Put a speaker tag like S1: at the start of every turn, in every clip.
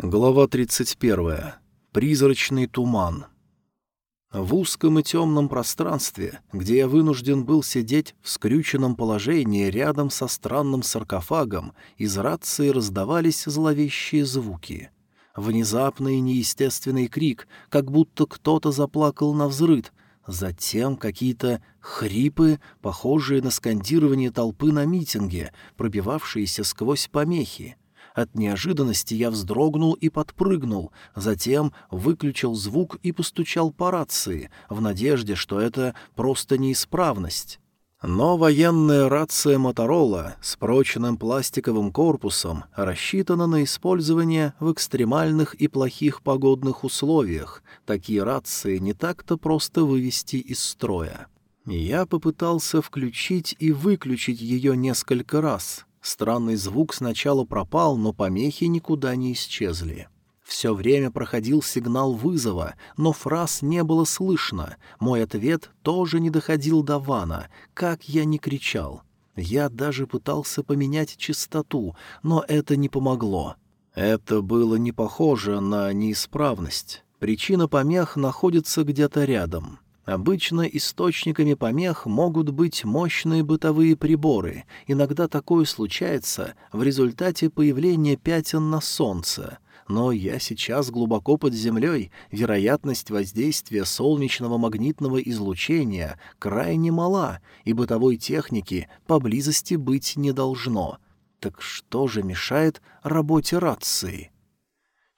S1: Глава 31. Призрачный туман. В узком и темном пространстве, где я вынужден был сидеть в скрюченном положении рядом со странным саркофагом, из рации раздавались зловещие звуки. Внезапный неестественный крик, как будто кто-то заплакал на взрыд, затем какие-то хрипы, похожие на скандирование толпы на митинге, пробивавшиеся сквозь помехи — от неожиданности я вздрогнул и подпрыгнул, затем выключил звук и постучал по рации, в надежде, что это просто неисправность. Но военная рация «Моторола» с прочным пластиковым корпусом рассчитана на использование в экстремальных и плохих погодных условиях. Такие рации не так-то просто вывести из строя. Я попытался включить и выключить ее несколько раз, Странный звук сначала пропал, но помехи никуда не исчезли. Все время проходил сигнал вызова, но фраз не было слышно. Мой ответ тоже не доходил до вана, как я не кричал. Я даже пытался поменять частоту, но это не помогло. Это было не похоже на неисправность. Причина помех находится где-то рядом. Обычно источниками помех могут быть мощные бытовые приборы. Иногда такое случается в результате появления пятен на солнце. Но я сейчас глубоко под землей, вероятность воздействия солнечного магнитного излучения крайне мала, и бытовой техники поблизости быть не должно. Так что же мешает работе рации?»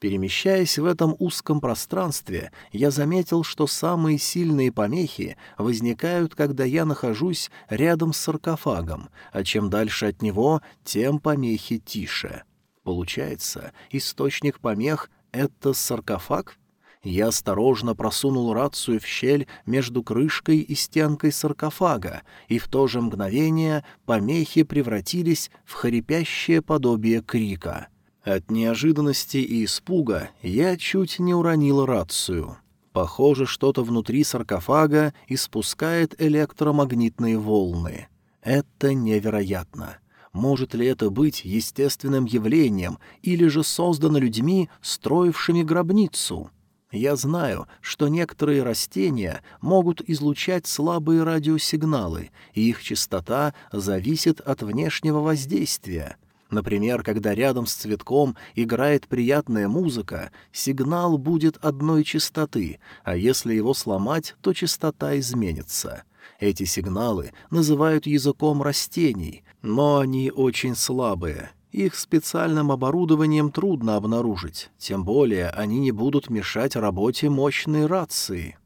S1: Перемещаясь в этом узком пространстве, я заметил, что самые сильные помехи возникают, когда я нахожусь рядом с саркофагом, а чем дальше от него, тем помехи тише. Получается, источник помех — это саркофаг? Я осторожно просунул рацию в щель между крышкой и стенкой саркофага, и в то же мгновение помехи превратились в хрипящее подобие крика — от неожиданности и испуга я чуть не уронил рацию. Похоже, что-то внутри саркофага испускает электромагнитные волны. Это невероятно. Может ли это быть естественным явлением или же создано людьми, строившими гробницу? Я знаю, что некоторые растения могут излучать слабые радиосигналы, и их частота зависит от внешнего воздействия — Например, когда рядом с цветком играет приятная музыка, сигнал будет одной частоты, а если его сломать, то частота изменится. Эти сигналы называют языком растений, но они очень слабые. Их специальным оборудованием трудно обнаружить, тем более они не будут мешать работе мощной рации.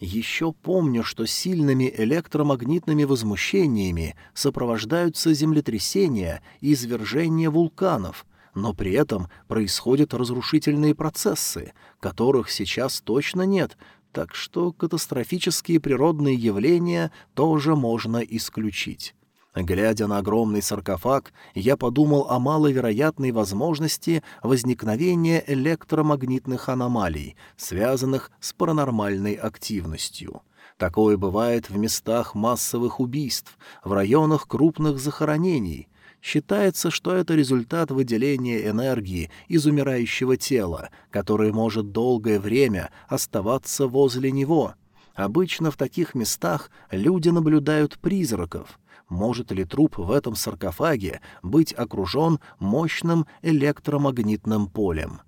S1: Еще помню, что сильными электромагнитными возмущениями сопровождаются землетрясения и извержения вулканов, но при этом происходят разрушительные процессы, которых сейчас точно нет, так что катастрофические природные явления тоже можно исключить. Глядя на огромный саркофаг, я подумал о маловероятной возможности возникновения электромагнитных аномалий, связанных с паранормальной активностью. Такое бывает в местах массовых убийств, в районах крупных захоронений. Считается, что это результат выделения энергии из умирающего тела, которое может долгое время оставаться возле него. Обычно в таких местах люди наблюдают призраков — может ли труп в этом саркофаге быть окружен мощным электромагнитным полем.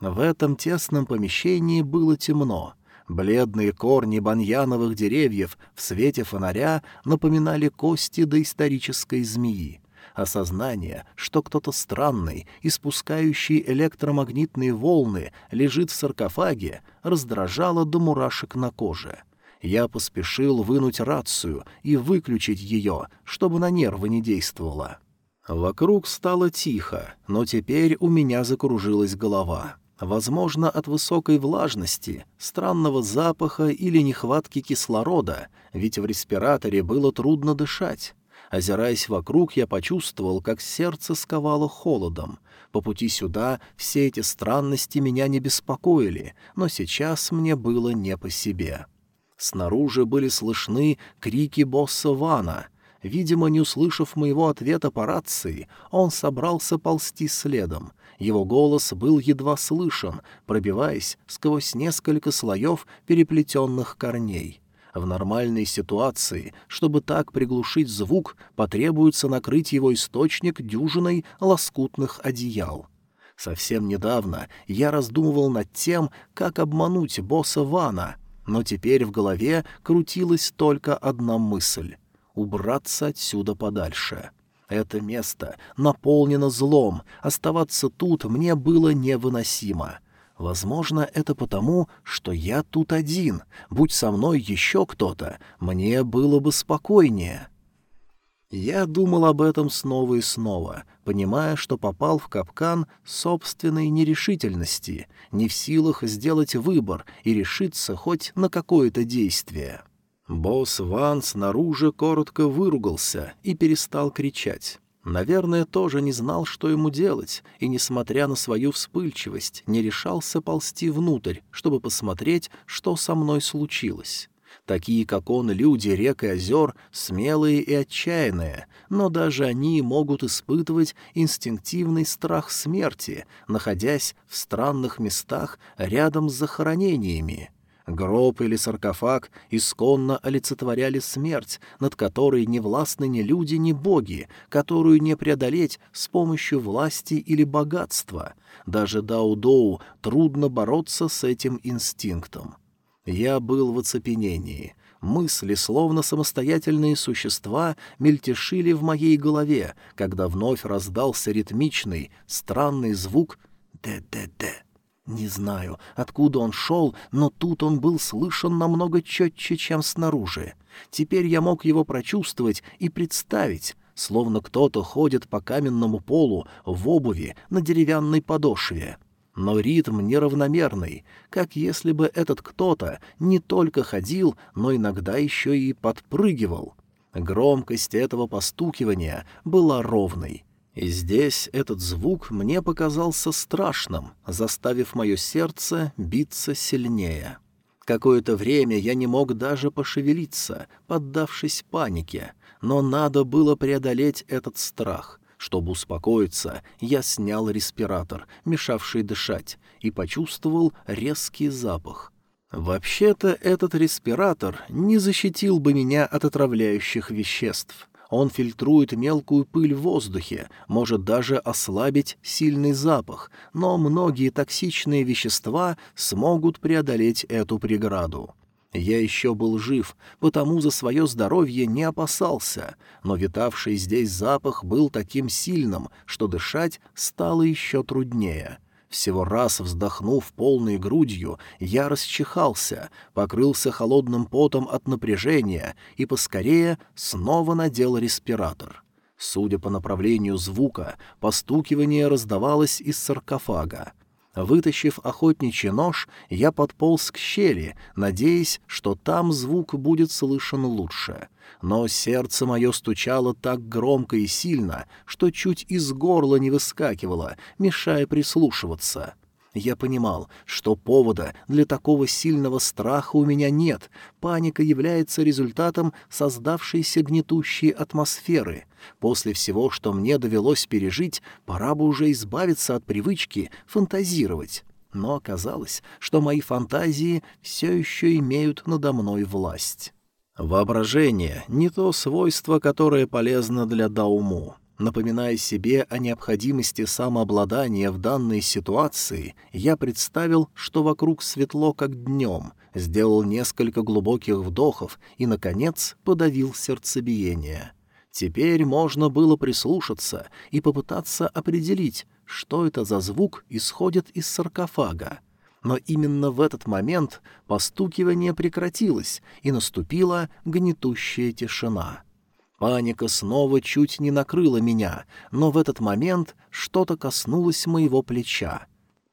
S1: В этом тесном помещении было темно. Бледные корни баньяновых деревьев в свете фонаря напоминали кости доисторической змеи. Осознание, что кто-то странный, испускающий электромагнитные волны, лежит в саркофаге, раздражало до мурашек на коже — я поспешил вынуть рацию и выключить ее, чтобы на нервы не действовала. Вокруг стало тихо, но теперь у меня закружилась голова. Возможно, от высокой влажности, странного запаха или нехватки кислорода, ведь в респираторе было трудно дышать. Озираясь вокруг, я почувствовал, как сердце сковало холодом. По пути сюда все эти странности меня не беспокоили, но сейчас мне было не по себе. Снаружи были слышны крики босса Вана. Видимо, не услышав моего ответа по рации, он собрался ползти следом. Его голос был едва слышен, пробиваясь сквозь несколько слоев переплетенных корней. В нормальной ситуации, чтобы так приглушить звук, потребуется накрыть его источник дюжиной лоскутных одеял. Совсем недавно я раздумывал над тем, как обмануть босса Вана, но теперь в голове крутилась только одна мысль — убраться отсюда подальше. Это место наполнено злом, оставаться тут мне было невыносимо. Возможно, это потому, что я тут один. Будь со мной еще кто-то, мне было бы спокойнее. Я думал об этом снова и снова, понимая, что попал в капкан собственной нерешительности, не в силах сделать выбор и решиться хоть на какое-то действие. Босс Ван снаружи коротко выругался и перестал кричать. Наверное, тоже не знал, что ему делать, и, несмотря на свою вспыльчивость, не решался ползти внутрь, чтобы посмотреть, что со мной случилось. Такие, как он, люди рек и озер, смелые и отчаянные, но даже они могут испытывать инстинктивный страх смерти, находясь в странных местах рядом с захоронениями. Гроб или саркофаг исконно олицетворяли смерть, над которой не властны ни люди, ни боги, которую не преодолеть с помощью власти или богатства. Даже Даудоу трудно бороться с этим инстинктом. Я был в оцепенении. Мысли, словно самостоятельные существа, мельтешили в моей голове, когда вновь раздался ритмичный, странный звук «д-д-д». Не знаю, откуда он шел, но тут он был слышен намного четче, чем снаружи. Теперь я мог его прочувствовать и представить, словно кто-то ходит по каменному полу в обуви на деревянной подошве но ритм неравномерный, как если бы этот кто-то не только ходил, но иногда еще и подпрыгивал. Громкость этого постукивания была ровной. И здесь этот звук мне показался страшным, заставив мое сердце биться сильнее. Какое-то время я не мог даже пошевелиться, поддавшись панике, но надо было преодолеть этот страх, чтобы успокоиться, я снял респиратор, мешавший дышать, и почувствовал резкий запах. Вообще-то этот респиратор не защитил бы меня от отравляющих веществ. Он фильтрует мелкую пыль в воздухе, может даже ослабить сильный запах, но многие токсичные вещества смогут преодолеть эту преграду. Я еще был жив, потому за свое здоровье не опасался, но витавший здесь запах был таким сильным, что дышать стало еще труднее. Всего раз вздохнув полной грудью, я расчихался, покрылся холодным потом от напряжения и поскорее снова надел респиратор. Судя по направлению звука, постукивание раздавалось из саркофага. Вытащив охотничий нож, я подполз к щели, надеясь, что там звук будет слышен лучше. Но сердце мое стучало так громко и сильно, что чуть из горла не выскакивало, мешая прислушиваться. Я понимал, что повода для такого сильного страха у меня нет, паника является результатом создавшейся гнетущей атмосферы. После всего, что мне довелось пережить, пора бы уже избавиться от привычки фантазировать. Но оказалось, что мои фантазии все еще имеют надо мной власть. Воображение — не то свойство, которое полезно для Дауму. Напоминая себе о необходимости самообладания в данной ситуации, я представил, что вокруг светло, как днем, сделал несколько глубоких вдохов и, наконец, подавил сердцебиение. Теперь можно было прислушаться и попытаться определить, что это за звук исходит из саркофага. Но именно в этот момент постукивание прекратилось, и наступила гнетущая тишина. Паника снова чуть не накрыла меня, но в этот момент что-то коснулось моего плеча.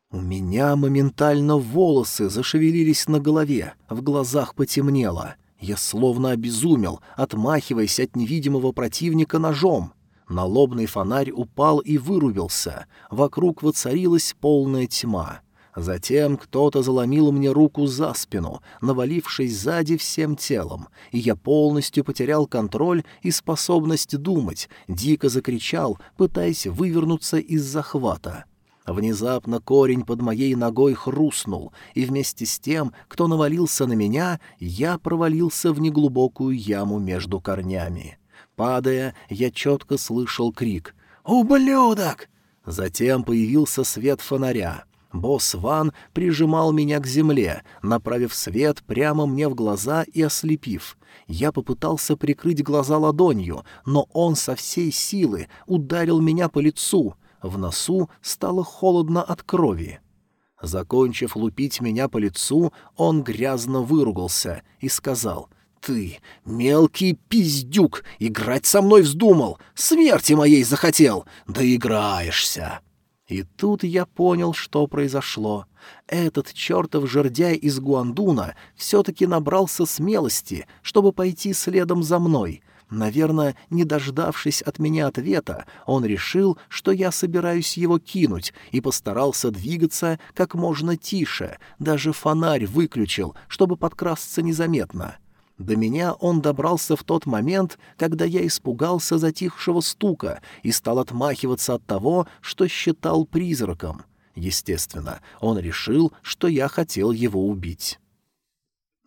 S1: У меня моментально волосы зашевелились на голове, в глазах потемнело. Я словно обезумел, отмахиваясь от невидимого противника ножом. Налобный фонарь упал и вырубился. Вокруг воцарилась полная тьма. Затем кто-то заломил мне руку за спину, навалившись сзади всем телом, и я полностью потерял контроль и способность думать, дико закричал, пытаясь вывернуться из захвата. Внезапно корень под моей ногой хрустнул, и вместе с тем, кто навалился на меня, я провалился в неглубокую яму между корнями. Падая, я четко слышал крик «Ублюдок!». Затем появился свет фонаря. Босс Ван прижимал меня к земле, направив свет прямо мне в глаза и ослепив. Я попытался прикрыть глаза ладонью, но он со всей силы ударил меня по лицу. В носу стало холодно от крови. Закончив лупить меня по лицу, он грязно выругался и сказал — «Ты, мелкий пиздюк, играть со мной вздумал, смерти моей захотел, да играешься!» И тут я понял, что произошло. Этот чертов жердяй из Гуандуна все-таки набрался смелости, чтобы пойти следом за мной. Наверное, не дождавшись от меня ответа, он решил, что я собираюсь его кинуть, и постарался двигаться как можно тише, даже фонарь выключил, чтобы подкрасться незаметно. — до меня он добрался в тот момент, когда я испугался затихшего стука и стал отмахиваться от того, что считал призраком. Естественно, он решил, что я хотел его убить.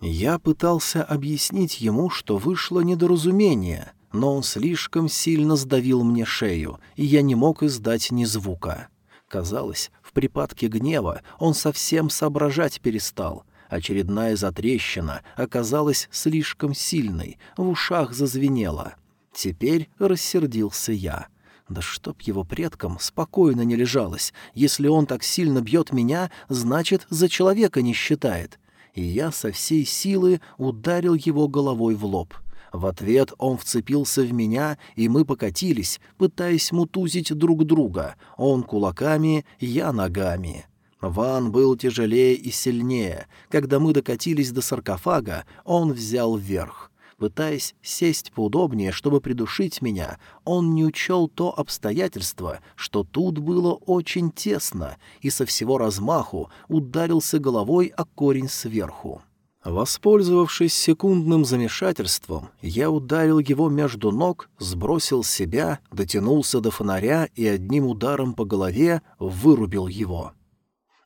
S1: Я пытался объяснить ему, что вышло недоразумение, но он слишком сильно сдавил мне шею, и я не мог издать ни звука. Казалось, в припадке гнева он совсем соображать перестал — Очередная затрещина оказалась слишком сильной, в ушах зазвенело. Теперь рассердился я. Да чтоб его предкам спокойно не лежалось. Если он так сильно бьет меня, значит, за человека не считает. И я со всей силы ударил его головой в лоб. В ответ он вцепился в меня, и мы покатились, пытаясь мутузить друг друга. Он кулаками, я ногами. Ван был тяжелее и сильнее. Когда мы докатились до саркофага, он взял верх. Пытаясь сесть поудобнее, чтобы придушить меня, он не учел то обстоятельство, что тут было очень тесно, и со всего размаху ударился головой о корень сверху. Воспользовавшись секундным замешательством, я ударил его между ног, сбросил себя, дотянулся до фонаря и одним ударом по голове вырубил его.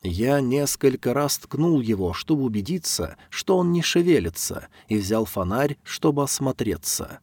S1: Я несколько раз ткнул его, чтобы убедиться, что он не шевелится, и взял фонарь, чтобы осмотреться.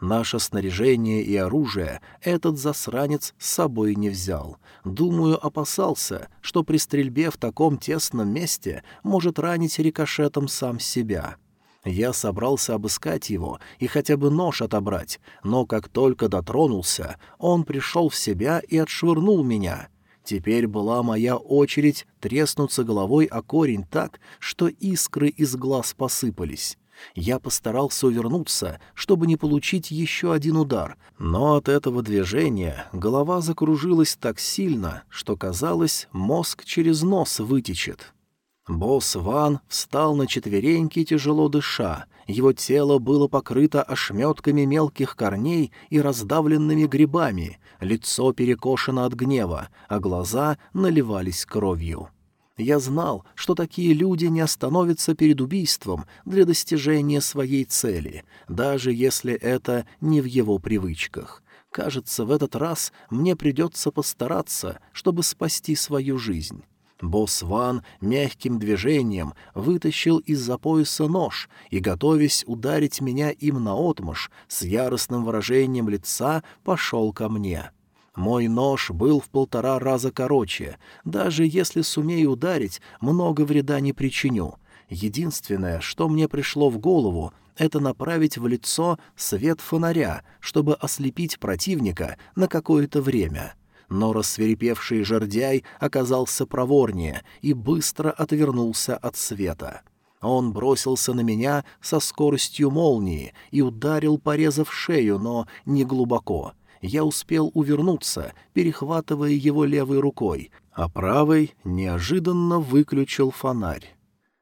S1: Наше снаряжение и оружие этот засранец с собой не взял. Думаю, опасался, что при стрельбе в таком тесном месте может ранить рикошетом сам себя. Я собрался обыскать его и хотя бы нож отобрать, но как только дотронулся, он пришел в себя и отшвырнул меня — Теперь была моя очередь треснуться головой о корень так, что искры из глаз посыпались. Я постарался увернуться, чтобы не получить еще один удар, но от этого движения голова закружилась так сильно, что, казалось, мозг через нос вытечет. Босс Ван встал на четвереньки, тяжело дыша. Его тело было покрыто ошметками мелких корней и раздавленными грибами, лицо перекошено от гнева, а глаза наливались кровью. Я знал, что такие люди не остановятся перед убийством для достижения своей цели, даже если это не в его привычках. Кажется, в этот раз мне придется постараться, чтобы спасти свою жизнь. Босс Ван мягким движением вытащил из-за пояса нож и, готовясь ударить меня им наотмашь, с яростным выражением лица пошел ко мне. Мой нож был в полтора раза короче. Даже если сумею ударить, много вреда не причиню. Единственное, что мне пришло в голову, это направить в лицо свет фонаря, чтобы ослепить противника на какое-то время. — но рассверепевший жердяй оказался проворнее и быстро отвернулся от света. Он бросился на меня со скоростью молнии и ударил, порезав шею, но не глубоко. Я успел увернуться, перехватывая его левой рукой, а правой неожиданно выключил фонарь.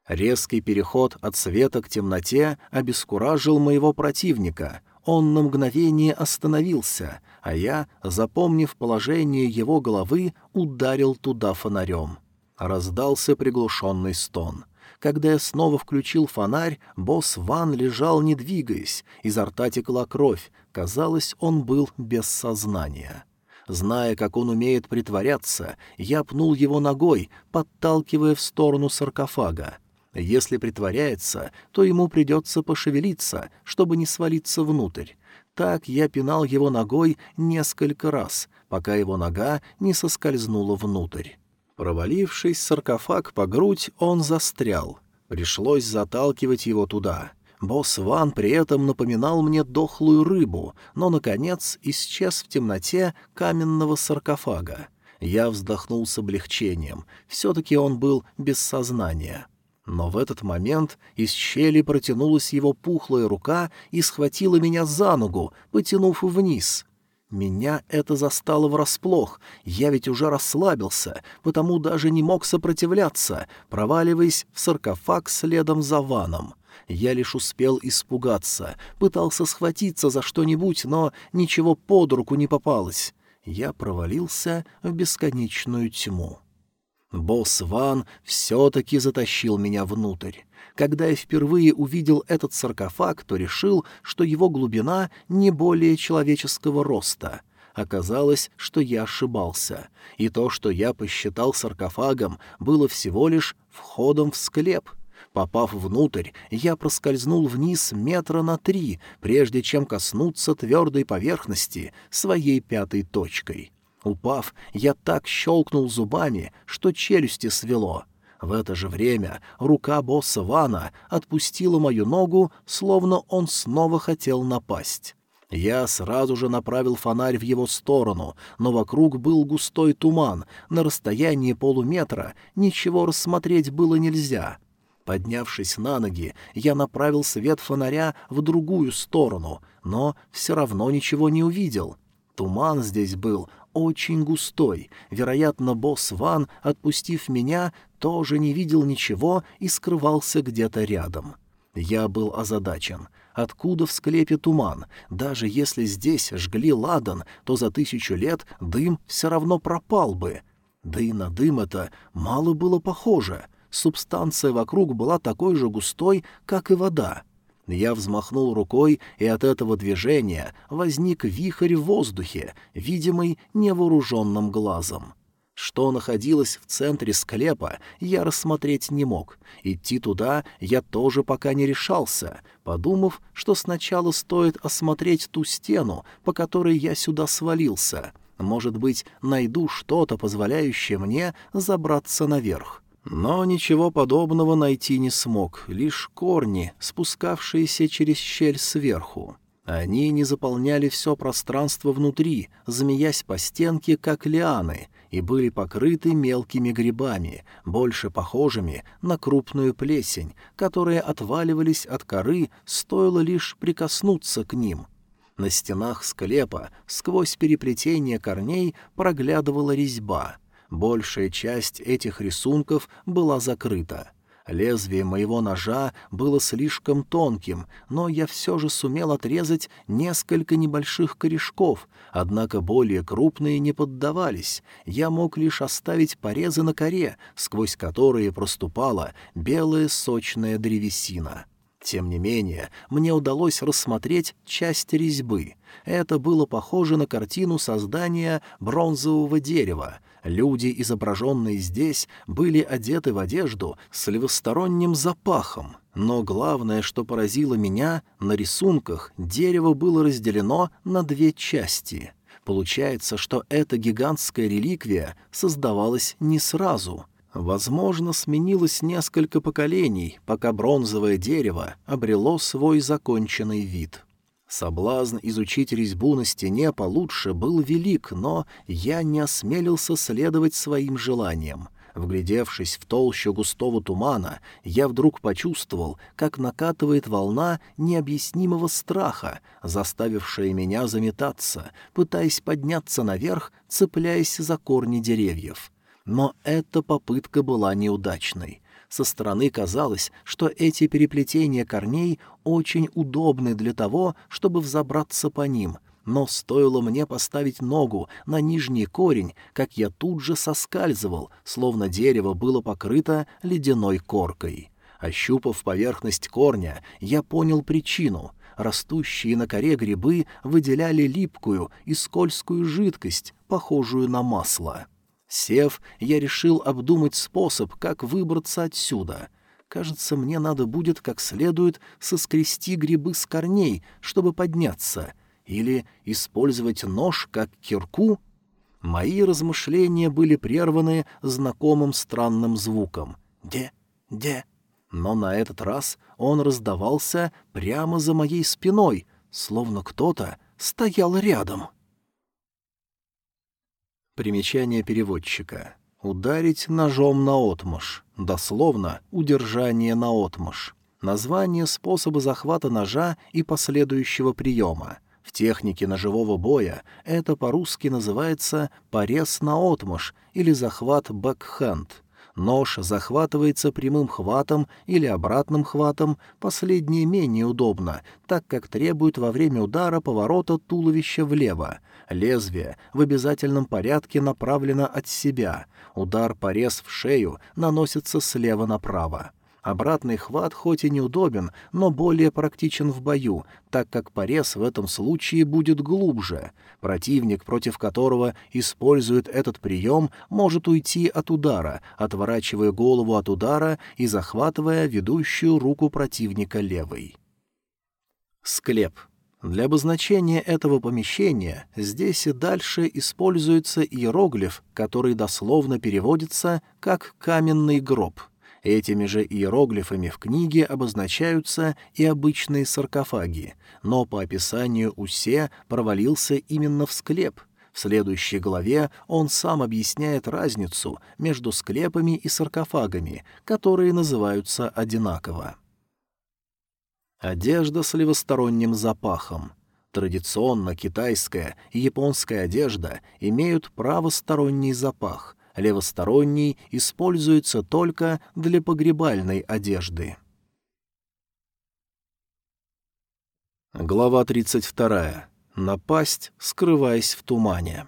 S1: Резкий переход от света к темноте обескуражил моего противника. Он на мгновение остановился, а я, запомнив положение его головы, ударил туда фонарем. Раздался приглушенный стон. Когда я снова включил фонарь, босс Ван лежал, не двигаясь, изо рта текла кровь, казалось, он был без сознания. Зная, как он умеет притворяться, я пнул его ногой, подталкивая в сторону саркофага. Если притворяется, то ему придется пошевелиться, чтобы не свалиться внутрь. Так я пинал его ногой несколько раз, пока его нога не соскользнула внутрь. Провалившись саркофаг по грудь, он застрял. Пришлось заталкивать его туда. Босс Ван при этом напоминал мне дохлую рыбу, но, наконец, исчез в темноте каменного саркофага. Я вздохнул с облегчением. Все-таки он был без сознания. Но в этот момент из щели протянулась его пухлая рука и схватила меня за ногу, потянув вниз. Меня это застало врасплох, я ведь уже расслабился, потому даже не мог сопротивляться, проваливаясь в саркофаг следом за ваном. Я лишь успел испугаться, пытался схватиться за что-нибудь, но ничего под руку не попалось. Я провалился в бесконечную тьму. Босс Ван все-таки затащил меня внутрь. Когда я впервые увидел этот саркофаг, то решил, что его глубина не более человеческого роста. Оказалось, что я ошибался, и то, что я посчитал саркофагом, было всего лишь входом в склеп. Попав внутрь, я проскользнул вниз метра на три, прежде чем коснуться твердой поверхности своей пятой точкой. Упав, я так щелкнул зубами, что челюсти свело. В это же время рука босса Вана отпустила мою ногу, словно он снова хотел напасть. Я сразу же направил фонарь в его сторону, но вокруг был густой туман, на расстоянии полуметра ничего рассмотреть было нельзя. Поднявшись на ноги, я направил свет фонаря в другую сторону, но все равно ничего не увидел. Туман здесь был очень густой. Вероятно, босс Ван, отпустив меня, тоже не видел ничего и скрывался где-то рядом. Я был озадачен. Откуда в склепе туман? Даже если здесь жгли ладан, то за тысячу лет дым все равно пропал бы. Да и на дым это мало было похоже. Субстанция вокруг была такой же густой, как и вода. Я взмахнул рукой, и от этого движения возник вихрь в воздухе, видимый невооруженным глазом. Что находилось в центре склепа, я рассмотреть не мог. Идти туда я тоже пока не решался, подумав, что сначала стоит осмотреть ту стену, по которой я сюда свалился. Может быть, найду что-то, позволяющее мне забраться наверх. Но ничего подобного найти не смог, лишь корни, спускавшиеся через щель сверху. Они не заполняли все пространство внутри, змеясь по стенке, как лианы, и были покрыты мелкими грибами, больше похожими на крупную плесень, которые отваливались от коры, стоило лишь прикоснуться к ним. На стенах склепа сквозь переплетение корней проглядывала резьба — Большая часть этих рисунков была закрыта. Лезвие моего ножа было слишком тонким, но я все же сумел отрезать несколько небольших корешков, однако более крупные не поддавались. Я мог лишь оставить порезы на коре, сквозь которые проступала белая сочная древесина. Тем не менее, мне удалось рассмотреть часть резьбы. Это было похоже на картину создания бронзового дерева — Люди, изображенные здесь, были одеты в одежду с левосторонним запахом. Но главное, что поразило меня, на рисунках дерево было разделено на две части. Получается, что эта гигантская реликвия создавалась не сразу. Возможно, сменилось несколько поколений, пока бронзовое дерево обрело свой законченный вид. Соблазн изучить резьбу на стене получше был велик, но я не осмелился следовать своим желаниям. Вглядевшись в толщу густого тумана, я вдруг почувствовал, как накатывает волна необъяснимого страха, заставившая меня заметаться, пытаясь подняться наверх, цепляясь за корни деревьев. Но эта попытка была неудачной. Со стороны казалось, что эти переплетения корней очень удобны для того, чтобы взобраться по ним, но стоило мне поставить ногу на нижний корень, как я тут же соскальзывал, словно дерево было покрыто ледяной коркой. Ощупав поверхность корня, я понял причину. Растущие на коре грибы выделяли липкую и скользкую жидкость, похожую на масло. Сев, я решил обдумать способ, как выбраться отсюда. Кажется, мне надо будет как следует соскрести грибы с корней, чтобы подняться, или использовать нож как кирку. Мои размышления были прерваны знакомым странным звуком. «Де? Де?» Но на этот раз он раздавался прямо за моей спиной, словно кто-то стоял рядом. Примечание переводчика. Ударить ножом на отмаш. Дословно «удержание на отмаш». Название способа захвата ножа и последующего приема. В технике ножевого боя это по-русски называется «порез на отмаш» или «захват бэкхенд». Нож захватывается прямым хватом или обратным хватом, последнее менее удобно, так как требует во время удара поворота туловища влево. Лезвие в обязательном порядке направлено от себя. Удар порез в шею наносится слева направо. Обратный хват хоть и неудобен, но более практичен в бою, так как порез в этом случае будет глубже. Противник, против которого использует этот прием, может уйти от удара, отворачивая голову от удара и захватывая ведущую руку противника левой. Склеп. Для обозначения этого помещения здесь и дальше используется иероглиф, который дословно переводится как «каменный гроб». Этими же иероглифами в книге обозначаются и обычные саркофаги, но по описанию Усе провалился именно в склеп. В следующей главе он сам объясняет разницу между склепами и саркофагами, которые называются одинаково. Одежда с левосторонним запахом. Традиционно китайская и японская одежда имеют правосторонний запах — левосторонний используется только для погребальной одежды. Глава 32. Напасть, скрываясь в тумане.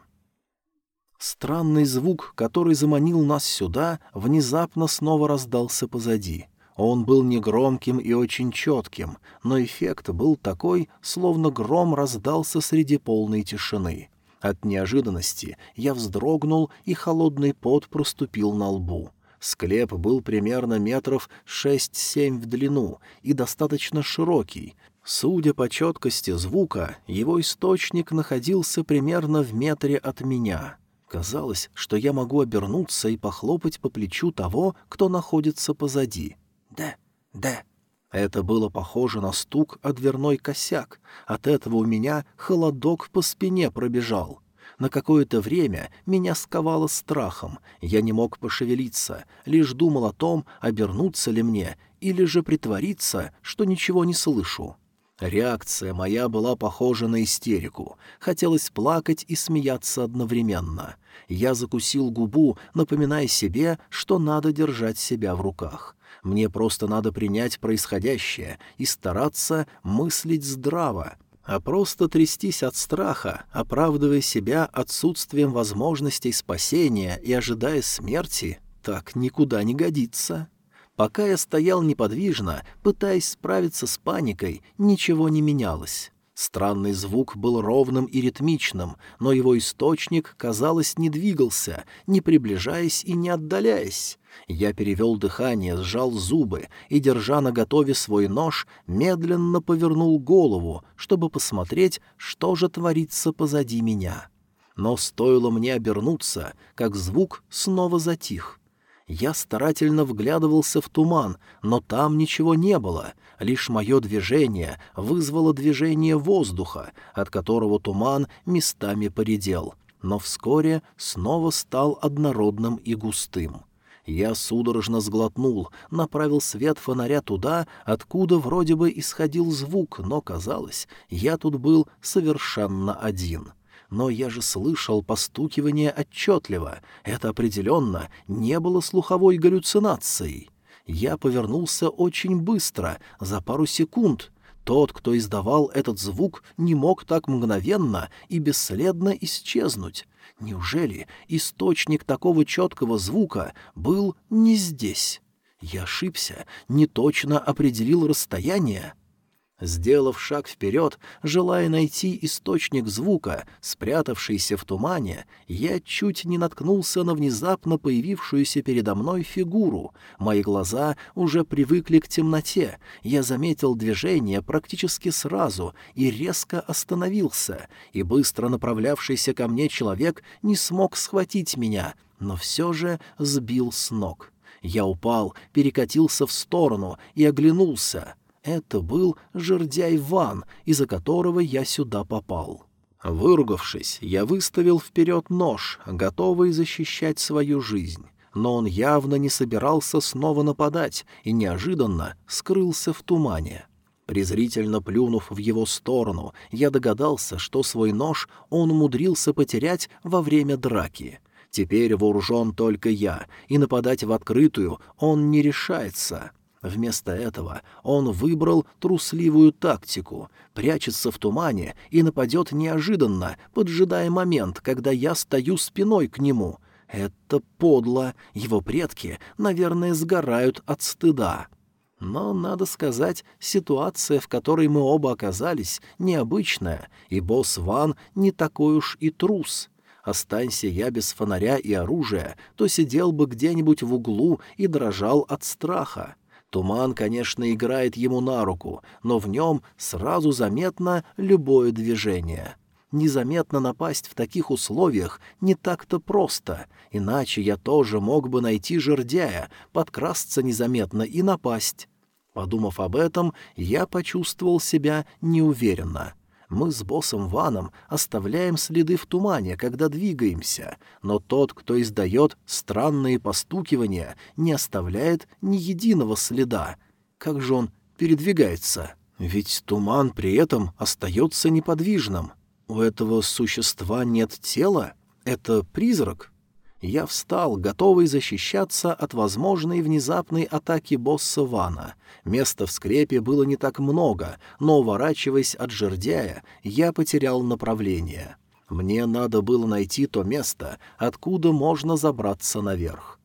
S1: Странный звук, который заманил нас сюда, внезапно снова раздался позади. Он был негромким и очень четким, но эффект был такой, словно гром раздался среди полной тишины. От неожиданности я вздрогнул, и холодный пот проступил на лбу. Склеп был примерно метров шесть-семь в длину и достаточно широкий. Судя по четкости звука, его источник находился примерно в метре от меня. Казалось, что я могу обернуться и похлопать по плечу того, кто находится позади. «Да, да». Это было похоже на стук о дверной косяк. От этого у меня холодок по спине пробежал. На какое-то время меня сковало страхом. Я не мог пошевелиться, лишь думал о том, обернуться ли мне, или же притвориться, что ничего не слышу. Реакция моя была похожа на истерику. Хотелось плакать и смеяться одновременно. Я закусил губу, напоминая себе, что надо держать себя в руках. Мне просто надо принять происходящее и стараться мыслить здраво, а просто трястись от страха, оправдывая себя отсутствием возможностей спасения и ожидая смерти, так никуда не годится. Пока я стоял неподвижно, пытаясь справиться с паникой, ничего не менялось. Странный звук был ровным и ритмичным, но его источник, казалось, не двигался, не приближаясь и не отдаляясь. Я перевел дыхание, сжал зубы и, держа наготове свой нож, медленно повернул голову, чтобы посмотреть, что же творится позади меня. Но стоило мне обернуться, как звук снова затих — я старательно вглядывался в туман, но там ничего не было, лишь мое движение вызвало движение воздуха, от которого туман местами поредел, но вскоре снова стал однородным и густым. Я судорожно сглотнул, направил свет фонаря туда, откуда вроде бы исходил звук, но, казалось, я тут был совершенно один — но я же слышал постукивание отчетливо. Это определенно не было слуховой галлюцинацией. Я повернулся очень быстро, за пару секунд. Тот, кто издавал этот звук, не мог так мгновенно и бесследно исчезнуть. Неужели источник такого четкого звука был не здесь? Я ошибся, не точно определил расстояние. Сделав шаг вперед, желая найти источник звука, спрятавшийся в тумане, я чуть не наткнулся на внезапно появившуюся передо мной фигуру. Мои глаза уже привыкли к темноте. Я заметил движение практически сразу и резко остановился, и быстро направлявшийся ко мне человек не смог схватить меня, но все же сбил с ног. Я упал, перекатился в сторону и оглянулся — это был жердяй Ван, из-за которого я сюда попал. Выругавшись, я выставил вперед нож, готовый защищать свою жизнь. Но он явно не собирался снова нападать и неожиданно скрылся в тумане. Презрительно плюнув в его сторону, я догадался, что свой нож он умудрился потерять во время драки. Теперь вооружен только я, и нападать в открытую он не решается. Вместо этого он выбрал трусливую тактику, прячется в тумане и нападет неожиданно, поджидая момент, когда я стою спиной к нему. Это подло, его предки, наверное, сгорают от стыда. Но, надо сказать, ситуация, в которой мы оба оказались, необычная, и босс Ван не такой уж и трус. Останься я без фонаря и оружия, то сидел бы где-нибудь в углу и дрожал от страха. Туман, конечно, играет ему на руку, но в нем сразу заметно любое движение. Незаметно напасть в таких условиях не так-то просто, иначе я тоже мог бы найти жердяя, подкрасться незаметно и напасть. Подумав об этом, я почувствовал себя неуверенно — мы с боссом Ваном оставляем следы в тумане, когда двигаемся, но тот, кто издает странные постукивания, не оставляет ни единого следа. Как же он передвигается? Ведь туман при этом остается неподвижным. У этого существа нет тела? Это призрак? Я встал, готовый защищаться от возможной внезапной атаки босса Вана. Места в скрепе было не так много, но, уворачиваясь от жердяя, я потерял направление. Мне надо было найти то место, откуда можно забраться наверх.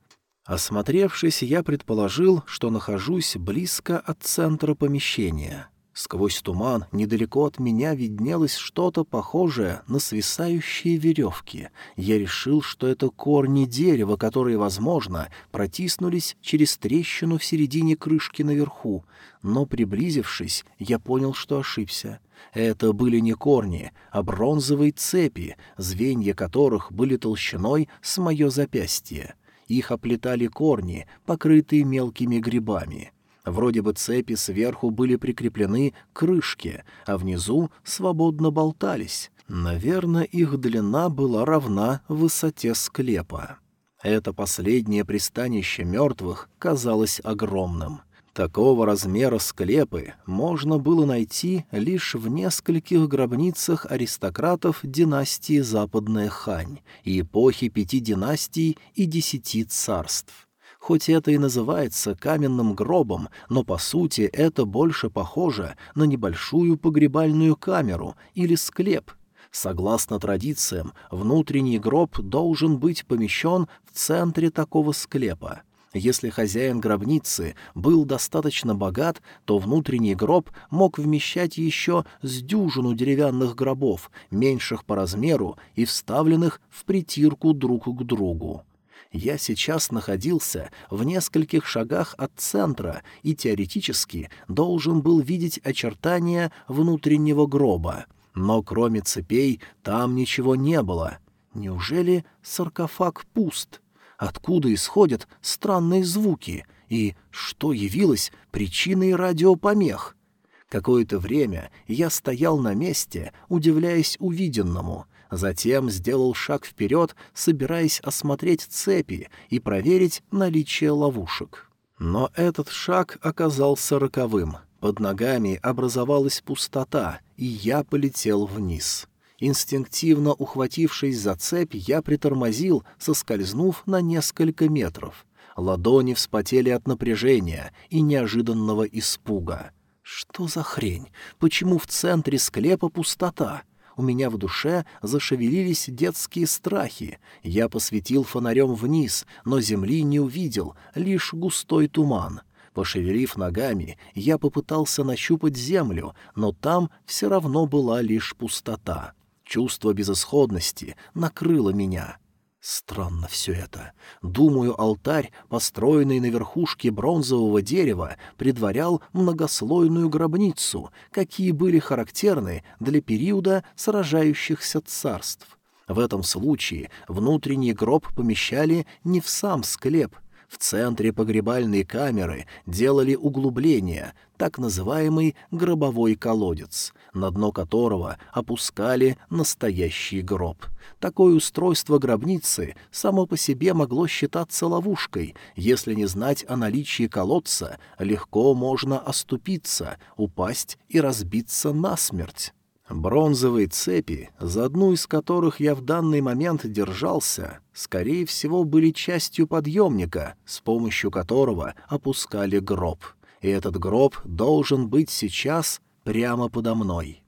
S1: Осмотревшись, я предположил, что нахожусь близко от центра помещения. Сквозь туман недалеко от меня виднелось что-то похожее на свисающие веревки. Я решил, что это корни дерева, которые, возможно, протиснулись через трещину в середине крышки наверху. Но, приблизившись, я понял, что ошибся. Это были не корни, а бронзовые цепи, звенья которых были толщиной с мое запястье. Их оплетали корни, покрытые мелкими грибами. Вроде бы цепи сверху были прикреплены к крышке, а внизу свободно болтались. Наверное, их длина была равна высоте склепа. Это последнее пристанище мертвых казалось огромным. Такого размера склепы можно было найти лишь в нескольких гробницах аристократов династии Западная Хань и эпохи пяти династий и десяти царств. Хоть это и называется каменным гробом, но по сути это больше похоже на небольшую погребальную камеру или склеп. Согласно традициям, внутренний гроб должен быть помещен в центре такого склепа. Если хозяин гробницы был достаточно богат, то внутренний гроб мог вмещать еще с дюжину деревянных гробов, меньших по размеру и вставленных в притирку друг к другу я сейчас находился в нескольких шагах от центра и теоретически должен был видеть очертания внутреннего гроба. Но кроме цепей там ничего не было. Неужели саркофаг пуст? Откуда исходят странные звуки? И что явилось причиной радиопомех? Какое-то время я стоял на месте, удивляясь увиденному — Затем сделал шаг вперед, собираясь осмотреть цепи и проверить наличие ловушек. Но этот шаг оказался роковым. Под ногами образовалась пустота, и я полетел вниз. Инстинктивно ухватившись за цепь, я притормозил, соскользнув на несколько метров. Ладони вспотели от напряжения и неожиданного испуга. Что за хрень? Почему в центре склепа пустота? У меня в душе зашевелились детские страхи. Я посветил фонарем вниз, но земли не увидел, лишь густой туман. Пошевелив ногами, я попытался нащупать землю, но там все равно была лишь пустота. Чувство безысходности накрыло меня. Странно все это. Думаю, алтарь, построенный на верхушке бронзового дерева, предварял многослойную гробницу, какие были характерны для периода сражающихся царств. В этом случае внутренний гроб помещали не в сам склеп — в центре погребальной камеры делали углубление, так называемый гробовой колодец, на дно которого опускали настоящий гроб. Такое устройство гробницы само по себе могло считаться ловушкой. Если не знать о наличии колодца, легко можно оступиться, упасть и разбиться насмерть. Бронзовые цепи, за одну из которых я в данный момент держался, скорее всего, были частью подъемника, с помощью которого опускали гроб. И этот гроб должен быть сейчас прямо подо мной.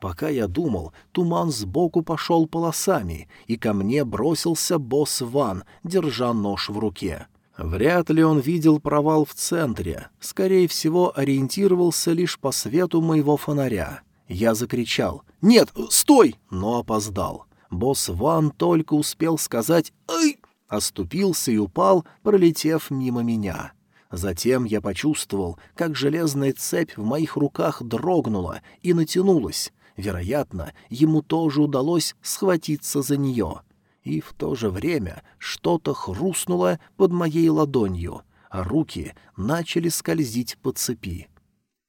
S1: Пока я думал, туман сбоку пошел полосами, и ко мне бросился босс Ван, держа нож в руке. Вряд ли он видел провал в центре, скорее всего, ориентировался лишь по свету моего фонаря. Я закричал «Нет, стой!» но опоздал. Босс Ван только успел сказать «Ай!» оступился и упал, пролетев мимо меня. Затем я почувствовал, как железная цепь в моих руках дрогнула и натянулась. Вероятно, ему тоже удалось схватиться за нее. И в то же время что-то хрустнуло под моей ладонью, а руки начали скользить по цепи.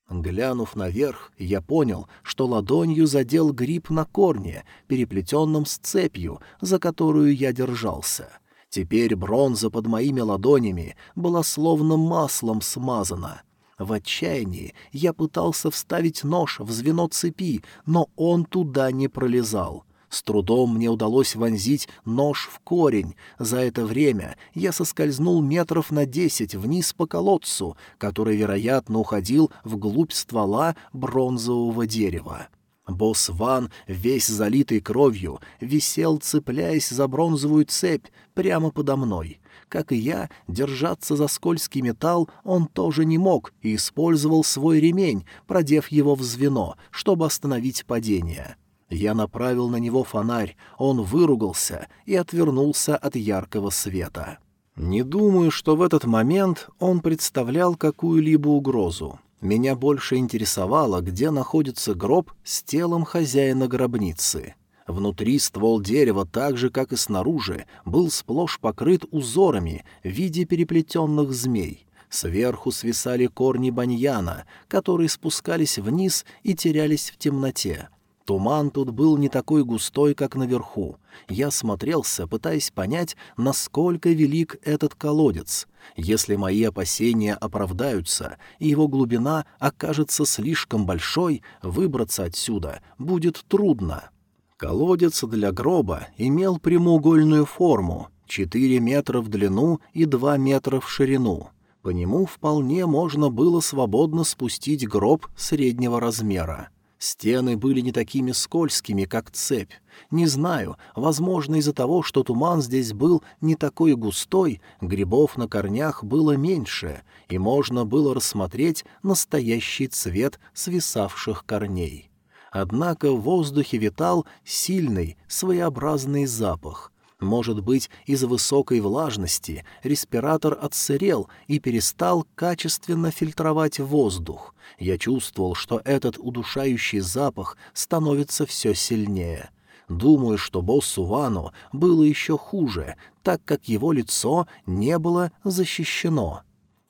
S1: Глянув наверх, я понял, что ладонью задел гриб на корне, переплетенном с цепью, за которую я держался. Теперь бронза под моими ладонями была словно маслом смазана. В отчаянии я пытался вставить нож в звено цепи, но он туда не пролезал. С трудом мне удалось вонзить нож в корень. За это время я соскользнул метров на десять вниз по колодцу, который, вероятно, уходил вглубь ствола бронзового дерева. Босс Ван, весь залитый кровью, висел, цепляясь за бронзовую цепь прямо подо мной. Как и я, держаться за скользкий металл он тоже не мог и использовал свой ремень, продев его в звено, чтобы остановить падение. Я направил на него фонарь, он выругался и отвернулся от яркого света. Не думаю, что в этот момент он представлял какую-либо угрозу. Меня больше интересовало, где находится гроб с телом хозяина гробницы. Внутри ствол дерева, так же, как и снаружи, был сплошь покрыт узорами в виде переплетенных змей. Сверху свисали корни баньяна, которые спускались вниз и терялись в темноте. Туман тут был не такой густой, как наверху. Я смотрелся, пытаясь понять, насколько велик этот колодец. Если мои опасения оправдаются, и его глубина окажется слишком большой, выбраться отсюда будет трудно. Колодец для гроба имел прямоугольную форму, 4 метра в длину и 2 метра в ширину. По нему вполне можно было свободно спустить гроб среднего размера. Стены были не такими скользкими, как цепь. Не знаю, возможно, из-за того, что туман здесь был не такой густой, грибов на корнях было меньше, и можно было рассмотреть настоящий цвет свисавших корней. Однако в воздухе витал сильный, своеобразный запах — может быть, из-за высокой влажности респиратор отсырел и перестал качественно фильтровать воздух. Я чувствовал, что этот удушающий запах становится все сильнее. Думаю, что боссу Вану было еще хуже, так как его лицо не было защищено.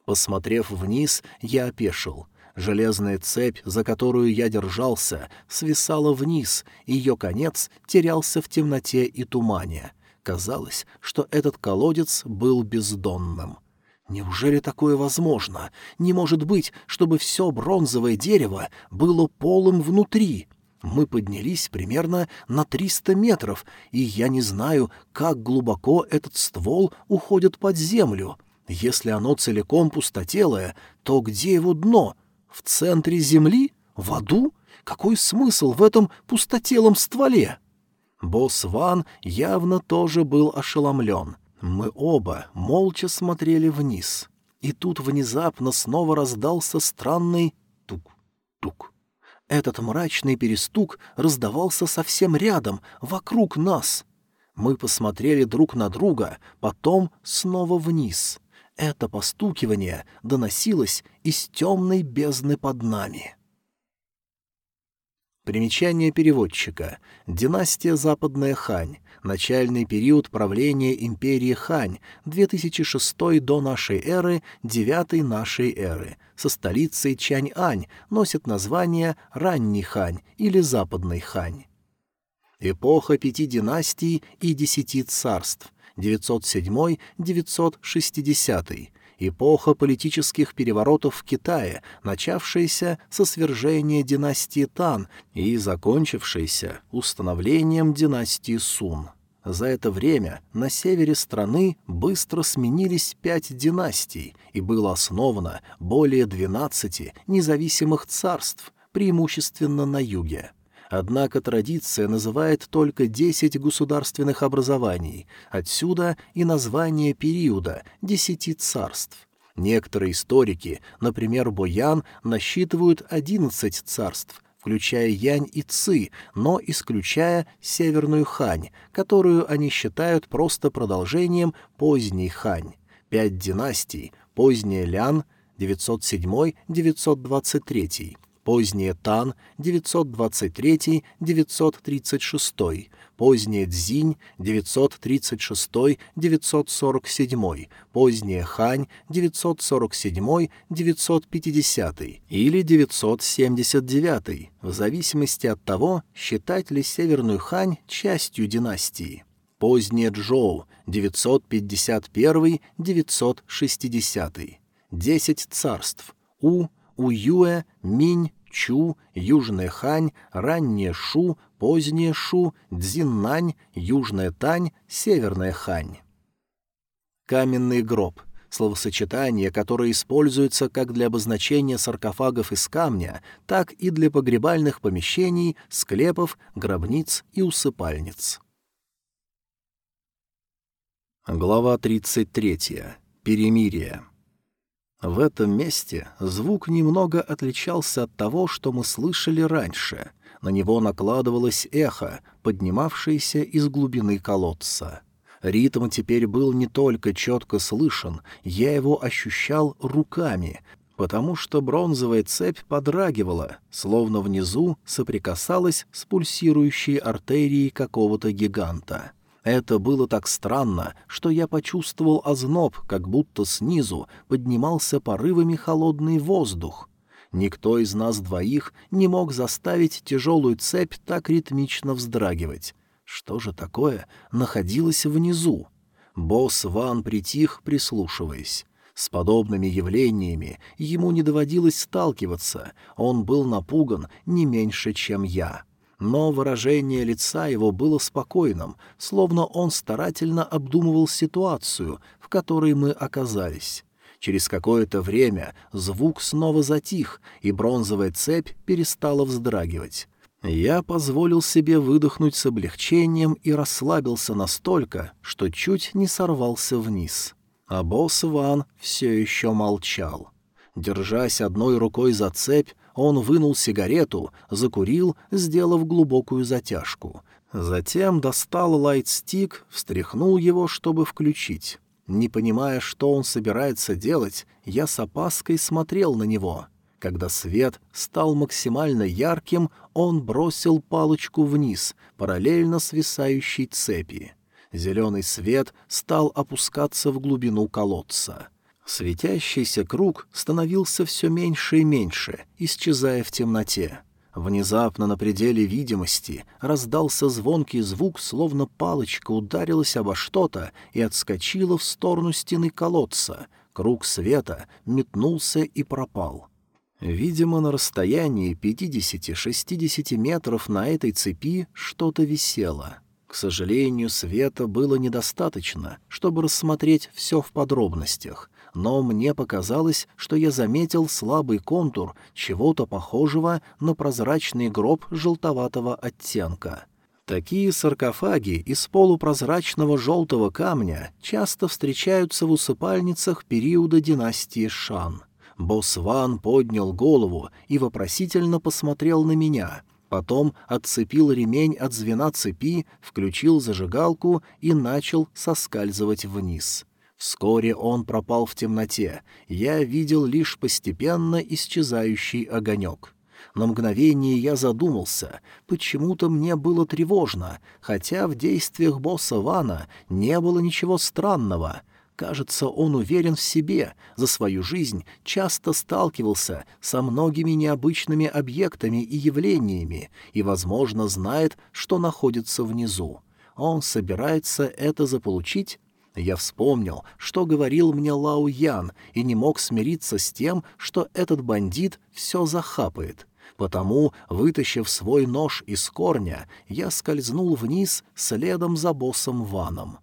S1: Посмотрев вниз, я опешил — Железная цепь, за которую я держался, свисала вниз, ее конец терялся в темноте и тумане. Казалось, что этот колодец был бездонным. Неужели такое возможно? Не может быть, чтобы все бронзовое дерево было полым внутри. Мы поднялись примерно на триста метров, и я не знаю, как глубоко этот ствол уходит под землю. Если оно целиком пустотелое, то где его дно? В центре земли? В аду? Какой смысл в этом пустотелом стволе? Босс Ван явно тоже был ошеломлен. Мы оба молча смотрели вниз. И тут внезапно снова раздался странный тук-тук. Этот мрачный перестук раздавался совсем рядом, вокруг нас. Мы посмотрели друг на друга, потом снова вниз. Это постукивание доносилось из темной бездны под нами. Примечание переводчика. Династия Западная Хань. Начальный период правления империи Хань, 2006 до нашей эры, 9 нашей эры. Со столицей Чань-Ань носит название Ранний Хань или Западный Хань. Эпоха пяти династий и десяти царств. 907-960 эпоха политических переворотов в Китае, начавшаяся со свержения династии Тан и закончившаяся установлением династии Сун. За это время на севере страны быстро сменились пять династий, и было основано более двенадцати независимых царств, преимущественно на юге. Однако традиция называет только десять государственных образований, отсюда и название периода «десяти царств». Некоторые историки, например, Боян, насчитывают одиннадцать царств, включая Янь и Ци, но исключая Северную Хань, которую они считают просто продолжением поздней Хань. Пять династий, поздняя Лян, 907-923, поздняя Тан 923-936, поздняя Цзинь 936-947, поздняя Хань 947-950 или 979, в зависимости от того, считать ли Северную Хань частью династии. Поздняя Джоу 951-960. Десять царств. У, Уюэ, Минь, Чу, Южная Хань, Ранняя Шу, Поздняя Шу, Дзиннань, Южная Тань, Северная Хань. Каменный гроб — словосочетание, которое используется как для обозначения саркофагов из камня, так и для погребальных помещений, склепов, гробниц и усыпальниц. Глава 33. Перемирие. В этом месте звук немного отличался от того, что мы слышали раньше. На него накладывалось эхо, поднимавшееся из глубины колодца. Ритм теперь был не только четко слышен, я его ощущал руками, потому что бронзовая цепь подрагивала, словно внизу соприкасалась с пульсирующей артерией какого-то гиганта. Это было так странно, что я почувствовал озноб, как будто снизу поднимался порывами холодный воздух. Никто из нас двоих не мог заставить тяжелую цепь так ритмично вздрагивать. Что же такое находилось внизу? Босс Ван притих, прислушиваясь. С подобными явлениями ему не доводилось сталкиваться, он был напуган не меньше, чем я но выражение лица его было спокойным, словно он старательно обдумывал ситуацию, в которой мы оказались. Через какое-то время звук снова затих, и бронзовая цепь перестала вздрагивать. Я позволил себе выдохнуть с облегчением и расслабился настолько, что чуть не сорвался вниз. А босс Ван все еще молчал. Держась одной рукой за цепь, он вынул сигарету, закурил, сделав глубокую затяжку. Затем достал лайтстик, встряхнул его, чтобы включить. Не понимая, что он собирается делать, я с опаской смотрел на него. Когда свет стал максимально ярким, он бросил палочку вниз, параллельно свисающей цепи. Зеленый свет стал опускаться в глубину колодца. Светящийся круг становился все меньше и меньше, исчезая в темноте. Внезапно на пределе видимости раздался звонкий звук, словно палочка ударилась обо что-то и отскочила в сторону стены колодца. Круг света метнулся и пропал. Видимо, на расстоянии 50-60 метров на этой цепи что-то висело. К сожалению, света было недостаточно, чтобы рассмотреть все в подробностях — но мне показалось, что я заметил слабый контур чего-то похожего на прозрачный гроб желтоватого оттенка. Такие саркофаги из полупрозрачного желтого камня часто встречаются в усыпальницах периода династии Шан. Босс Ван поднял голову и вопросительно посмотрел на меня. Потом отцепил ремень от звена цепи, включил зажигалку и начал соскальзывать вниз. Вскоре он пропал в темноте. Я видел лишь постепенно исчезающий огонек. На мгновение я задумался. Почему-то мне было тревожно, хотя в действиях босса Вана не было ничего странного. Кажется, он уверен в себе, за свою жизнь часто сталкивался со многими необычными объектами и явлениями и, возможно, знает, что находится внизу. Он собирается это заполучить я вспомнил, что говорил мне Лао Ян, и не мог смириться с тем, что этот бандит все захапает. Потому, вытащив свой нож из корня, я скользнул вниз следом за боссом Ваном.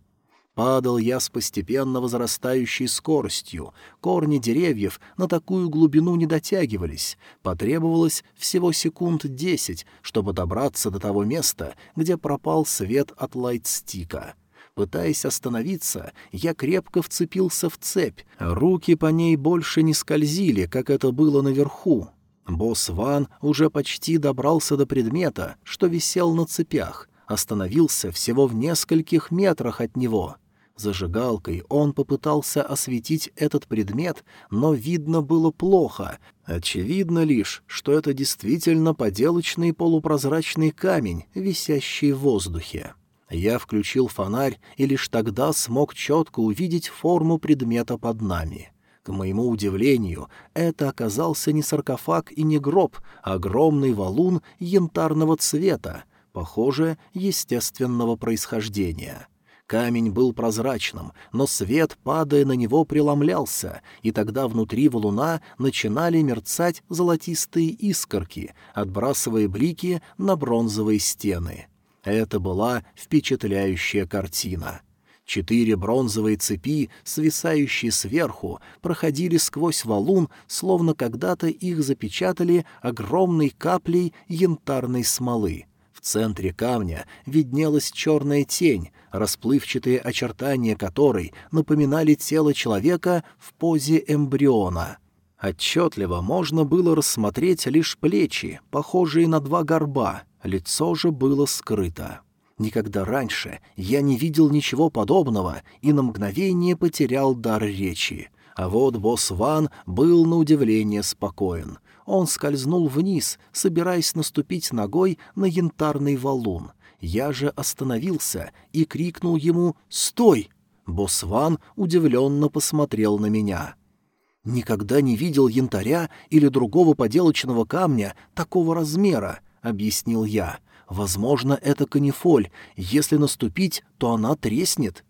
S1: Падал я с постепенно возрастающей скоростью. Корни деревьев на такую глубину не дотягивались. Потребовалось всего секунд десять, чтобы добраться до того места, где пропал свет от лайтстика. Пытаясь остановиться, я крепко вцепился в цепь. Руки по ней больше не скользили, как это было наверху. Босс Ван уже почти добрался до предмета, что висел на цепях, остановился всего в нескольких метрах от него. Зажигалкой он попытался осветить этот предмет, но видно было плохо. Очевидно лишь, что это действительно поделочный полупрозрачный камень, висящий в воздухе. Я включил фонарь и лишь тогда смог четко увидеть форму предмета под нами. К моему удивлению, это оказался не саркофаг и не гроб, а огромный валун янтарного цвета, похоже, естественного происхождения. Камень был прозрачным, но свет, падая на него, преломлялся, и тогда внутри валуна начинали мерцать золотистые искорки, отбрасывая блики на бронзовые стены. Это была впечатляющая картина. Четыре бронзовые цепи, свисающие сверху, проходили сквозь валун, словно когда-то их запечатали огромной каплей янтарной смолы. В центре камня виднелась черная тень, расплывчатые очертания которой напоминали тело человека в позе эмбриона. Отчетливо можно было рассмотреть лишь плечи, похожие на два горба — Лицо же было скрыто. Никогда раньше я не видел ничего подобного и на мгновение потерял дар речи. А вот босс Ван был на удивление спокоен. Он скользнул вниз, собираясь наступить ногой на янтарный валун. Я же остановился и крикнул ему «Стой!». Босс Ван удивленно посмотрел на меня. «Никогда не видел янтаря или другого поделочного камня такого размера объяснил я. «Возможно, это канифоль. Если наступить, то она треснет».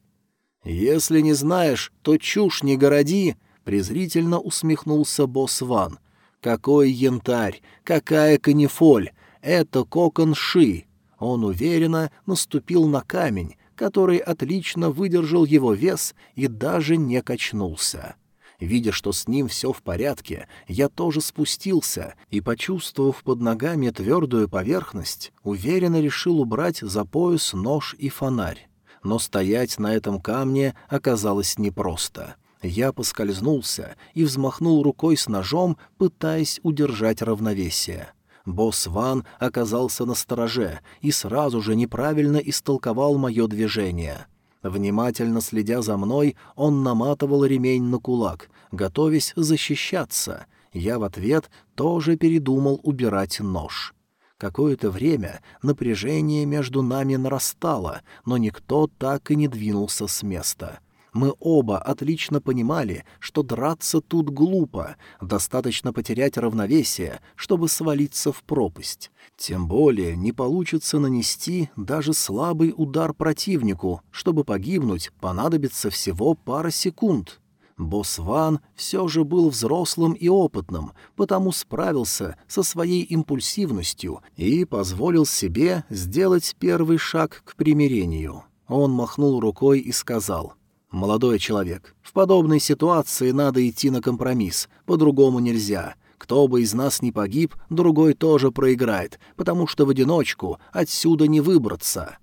S1: «Если не знаешь, то чушь не городи», — презрительно усмехнулся босс Ван. «Какой янтарь! Какая канифоль! Это кокон Ши!» Он уверенно наступил на камень, который отлично выдержал его вес и даже не качнулся. Видя, что с ним все в порядке, я тоже спустился и, почувствовав под ногами твердую поверхность, уверенно решил убрать за пояс нож и фонарь. Но стоять на этом камне оказалось непросто. Я поскользнулся и взмахнул рукой с ножом, пытаясь удержать равновесие. Босс Ван оказался на стороже и сразу же неправильно истолковал мое движение — Внимательно следя за мной, он наматывал ремень на кулак, готовясь защищаться. Я в ответ тоже передумал убирать нож. Какое-то время напряжение между нами нарастало, но никто так и не двинулся с места. Мы оба отлично понимали, что драться тут глупо, достаточно потерять равновесие, чтобы свалиться в пропасть. Тем более не получится нанести даже слабый удар противнику, чтобы погибнуть понадобится всего пара секунд. Босс Ван все же был взрослым и опытным, потому справился со своей импульсивностью и позволил себе сделать первый шаг к примирению. Он махнул рукой и сказал — «Молодой человек, в подобной ситуации надо идти на компромисс, по-другому нельзя. Кто бы из нас не погиб, другой тоже проиграет, потому что в одиночку отсюда не выбраться».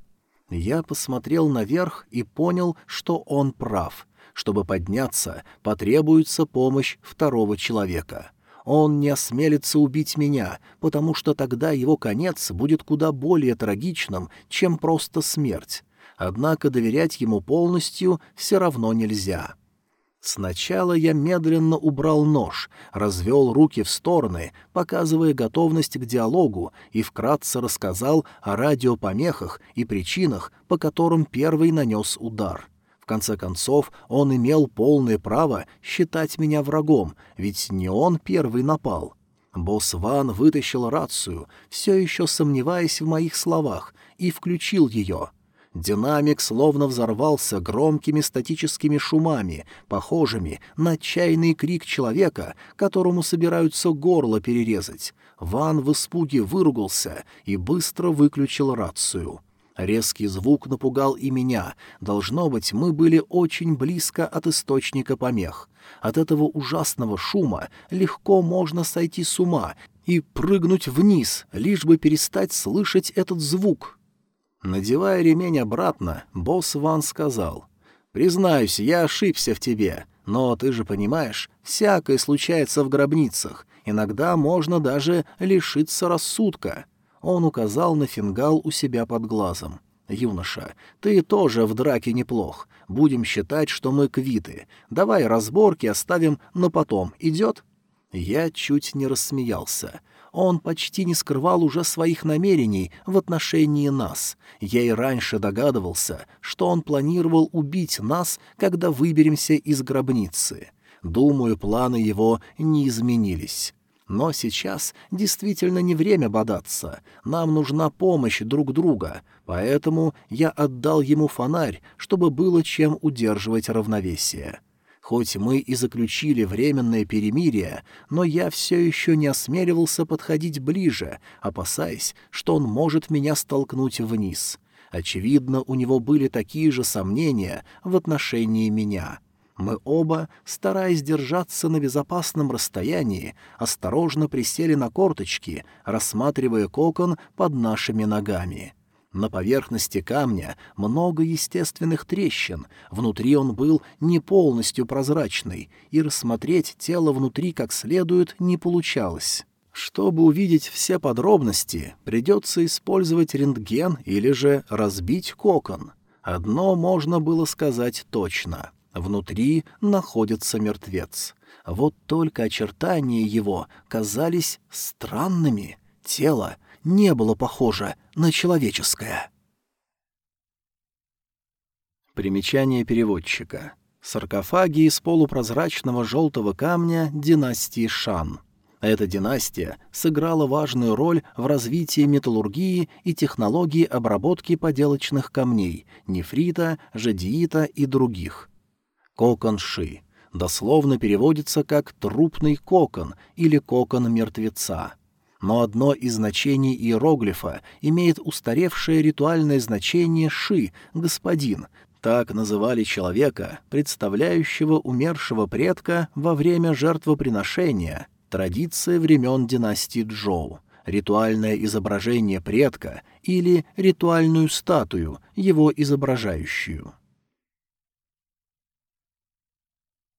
S1: Я посмотрел наверх и понял, что он прав. Чтобы подняться, потребуется помощь второго человека. Он не осмелится убить меня, потому что тогда его конец будет куда более трагичным, чем просто смерть. Однако доверять ему полностью все равно нельзя. Сначала я медленно убрал нож, развел руки в стороны, показывая готовность к диалогу, и вкратце рассказал о радиопомехах и причинах, по которым первый нанес удар. В конце концов, он имел полное право считать меня врагом, ведь не он первый напал. Босс Ван вытащил рацию, все еще сомневаясь в моих словах, и включил ее — Динамик словно взорвался громкими статическими шумами, похожими на отчаянный крик человека, которому собираются горло перерезать. Ван в испуге выругался и быстро выключил рацию. Резкий звук напугал и меня. Должно быть, мы были очень близко от источника помех. От этого ужасного шума легко можно сойти с ума и прыгнуть вниз, лишь бы перестать слышать этот звук. Надевая ремень обратно, босс Ван сказал, «Признаюсь, я ошибся в тебе, но ты же понимаешь, всякое случается в гробницах, иногда можно даже лишиться рассудка». Он указал на фингал у себя под глазом. «Юноша, ты тоже в драке неплох. Будем считать, что мы квиты. Давай разборки оставим на потом. Идет?» Я чуть не рассмеялся он почти не скрывал уже своих намерений в отношении нас. Я и раньше догадывался, что он планировал убить нас, когда выберемся из гробницы. Думаю, планы его не изменились. Но сейчас действительно не время бодаться. Нам нужна помощь друг друга, поэтому я отдал ему фонарь, чтобы было чем удерживать равновесие. Хоть мы и заключили временное перемирие, но я все еще не осмеливался подходить ближе, опасаясь, что он может меня столкнуть вниз. Очевидно, у него были такие же сомнения в отношении меня. Мы оба, стараясь держаться на безопасном расстоянии, осторожно присели на корточки, рассматривая кокон под нашими ногами. На поверхности камня много естественных трещин, внутри он был не полностью прозрачный, и рассмотреть тело внутри как следует не получалось. Чтобы увидеть все подробности, придется использовать рентген или же разбить кокон. Одно можно было сказать точно. Внутри находится мертвец. Вот только очертания его казались странными. Тело не было похоже на человеческое. Примечание переводчика. Саркофаги из полупрозрачного желтого камня династии Шан. Эта династия сыграла важную роль в развитии металлургии и технологии обработки поделочных камней, нефрита, жадиита и других. Кокон Ши дословно переводится как «трупный кокон» или «кокон мертвеца» но одно из значений иероглифа имеет устаревшее ритуальное значение «ши» — «господин». Так называли человека, представляющего умершего предка во время жертвоприношения, традиция времен династии Джоу, ритуальное изображение предка или ритуальную статую, его изображающую.